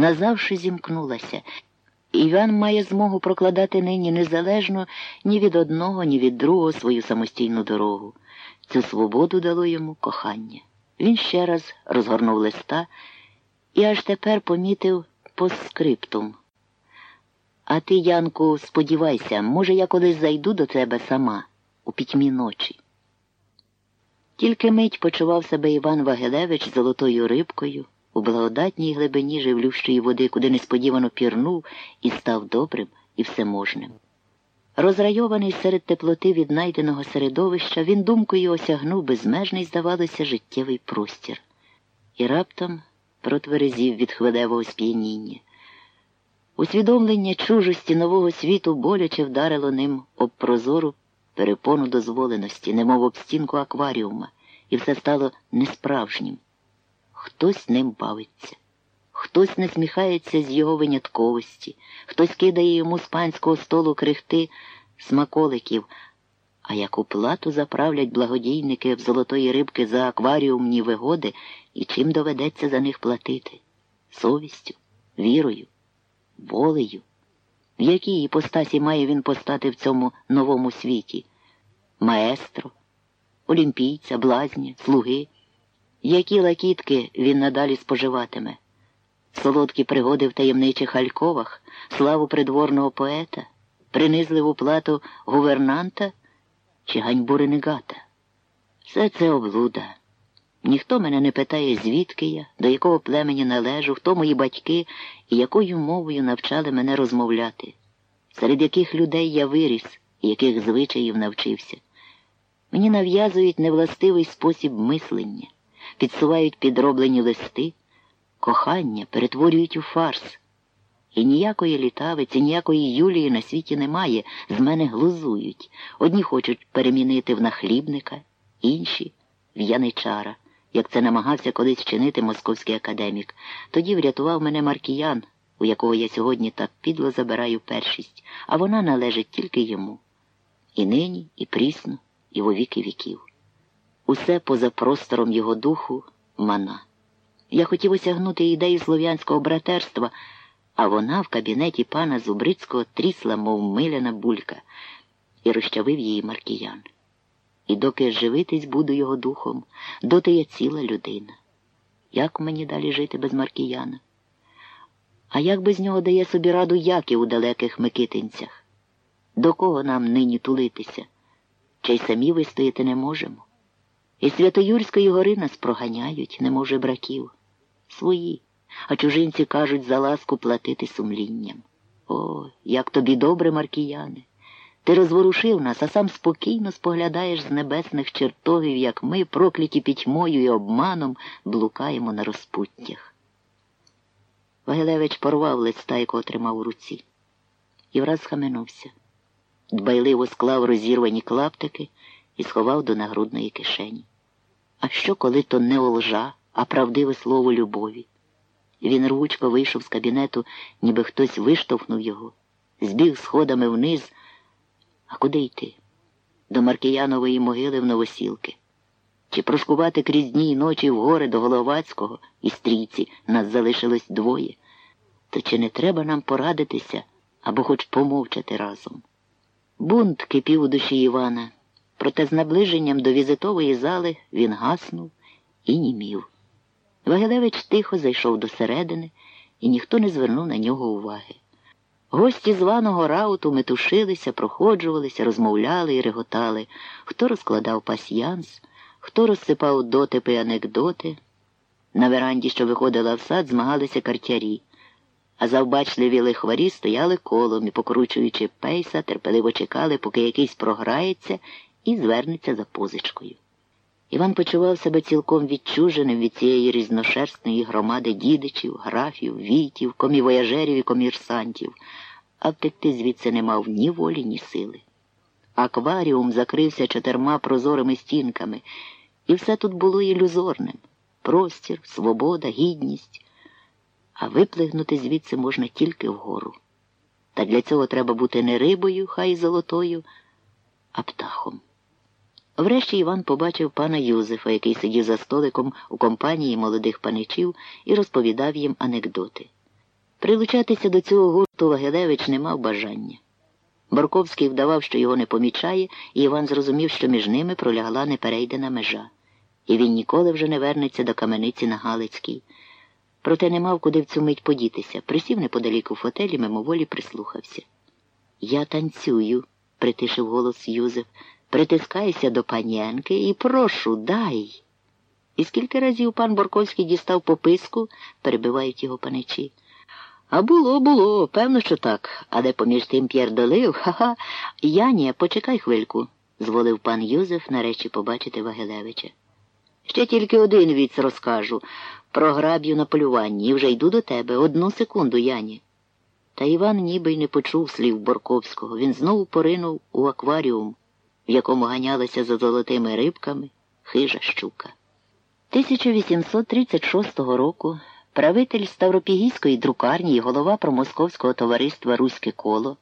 назавше зімкнулася. Іван має змогу прокладати нині незалежно ні від одного, ні від другого свою самостійну дорогу. Цю свободу дало йому кохання. Він ще раз розгорнув листа і аж тепер помітив постскриптум. А ти, Янку, сподівайся, може, я колись зайду до тебе сама у пітьмі ночі. Тільки мить почував себе Іван Вагилевич золотою рибкою у благодатній глибині живлющої води, куди несподівано пірнув і став добрим і всеможним. Розрайований серед теплоти віднайденого середовища, він думкою осягнув безмежний, здавалося, життєвий простір, і раптом протверезів від хвилевого сп'яніння. Усвідомлення чужості нового світу боляче вдарило ним об прозору перепону дозволеності, немов об стінку акваріума, і все стало несправжнім. Хтось ним бавиться, хтось не сміхається з його винятковості, хтось кидає йому з панського столу крихти смаколиків, а яку плату заправлять благодійники в золотої рибки за акваріумні вигоди і чим доведеться за них платити? Совістю, вірою, волею. В якій іпостасі має він постати в цьому новому світі? Маестро, олімпійця, блазня, слуги. Які лакітки він надалі споживатиме? Солодкі пригоди в таємничих альковах, славу придворного поета, принизливу плату гувернанта чи ганьбу ренегата? Все це облуда. Ніхто мене не питає, звідки я, до якого племені належу, хто мої батьки і якою мовою навчали мене розмовляти, серед яких людей я виріс і яких звичаїв навчився. Мені нав'язують невластивий спосіб мислення підсувають підроблені листи, кохання перетворюють у фарс. І ніякої літавиці, ніякої Юлії на світі немає, з мене глузують. Одні хочуть перемінити в нахлібника, інші в яничара, як це намагався колись чинити московський академік. Тоді врятував мене Маркіян, у якого я сьогодні так підло забираю першість, а вона належить тільки йому. І нині, і прісно, і во віки віків усе поза простором його духу мана. Я хотів осягнути ідею слов'янського братерства, а вона в кабінеті пана Зубрицького трісла, мов миляна булька, і розчавив її маркіян. І доки живитись буду його духом, доти я ціла людина. Як мені далі жити без маркіяна? А як без нього дає собі раду Яків у далеких Микитинцях? До кого нам нині тулитися? Чи й самі вистояти не можемо? І Святоюрської гори нас проганяють, неможе браків. Свої, а чужинці кажуть за ласку платити сумлінням. О, як тобі добре, маркіяне. Ти розворушив нас, а сам спокійно споглядаєш з небесних чертогів, як ми, прокляті пітьмою і обманом, блукаємо на розпуттях. Вагилевич порвав листа, якого тримав у руці, і враз схаменувся. Дбайливо склав розірвані клаптики і сховав до нагрудної кишені. А що, коли то не олжа, а правдиве слово любові? Він рвучко вийшов з кабінету, ніби хтось виштовхнув його, збіг сходами вниз. А куди йти? До Маркіянової могили в Новосілки. Чи проскувати крізь дні й ночі в гори до Головацького і стрійці нас залишилось двоє? То чи не треба нам порадитися або хоч помовчати разом? Бунт кипів у душі Івана. Проте з наближенням до візитової зали він гаснув і німів. Вагилевич тихо зайшов до середини, і ніхто не звернув на нього уваги. Гості званого рауту метушилися, проходжувалися, розмовляли і реготали, хто розкладав пасьянс, хто розсипав дотипи анекдоти. На веранді, що виходила в сад, змагалися картярі, а завбачливі лихварі стояли колом і, покручуючи пейса, терпеливо чекали, поки якийсь програється і звернеться за позичкою. Іван почував себе цілком відчуженим від цієї різношерстної громади дідичів, графів, війтів, комівояжерів і комірсантів, а втекти звідси не мав ні волі, ні сили. Акваріум закрився чотирма прозорими стінками, і все тут було ілюзорним простір, свобода, гідність. А виплигнути звідси можна тільки вгору. Та для цього треба бути не рибою, хай золотою, а птахом. Врешті Іван побачив пана Юзефа, який сидів за столиком у компанії молодих паничів і розповідав їм анекдоти. Прилучатися до цього гурту Вагилевич не мав бажання. Борковський вдавав, що його не помічає, і Іван зрозумів, що між ними пролягла неперейдена межа, і він ніколи вже не вернеться до камениці на Галицькій. Проте не мав куди в цю мить подітися. Присів неподалік у фотелі, мимоволі прислухався. Я танцюю, притишив голос Юзеф, притискайся до панянки і прошу, дай. І скільки разів пан Борковський дістав пописку, перебивають його паничі. А було, було, певно, що так. А де поміж тим П'єр долив, ха-ха. Яні, почекай хвильку, зволив пан Юзеф нарешті побачити Вагилевича. Ще тільки один віць розкажу. Про граб'ю на полюванні і вже йду до тебе. Одну секунду, Яні. Та Іван ніби й не почув слів Борковського. Він знову поринув у акваріум, в якому ганялася за золотими рибками хижа щука. 1836 року правитель Ставропігійської друкарні і голова промосковського товариства Руське коло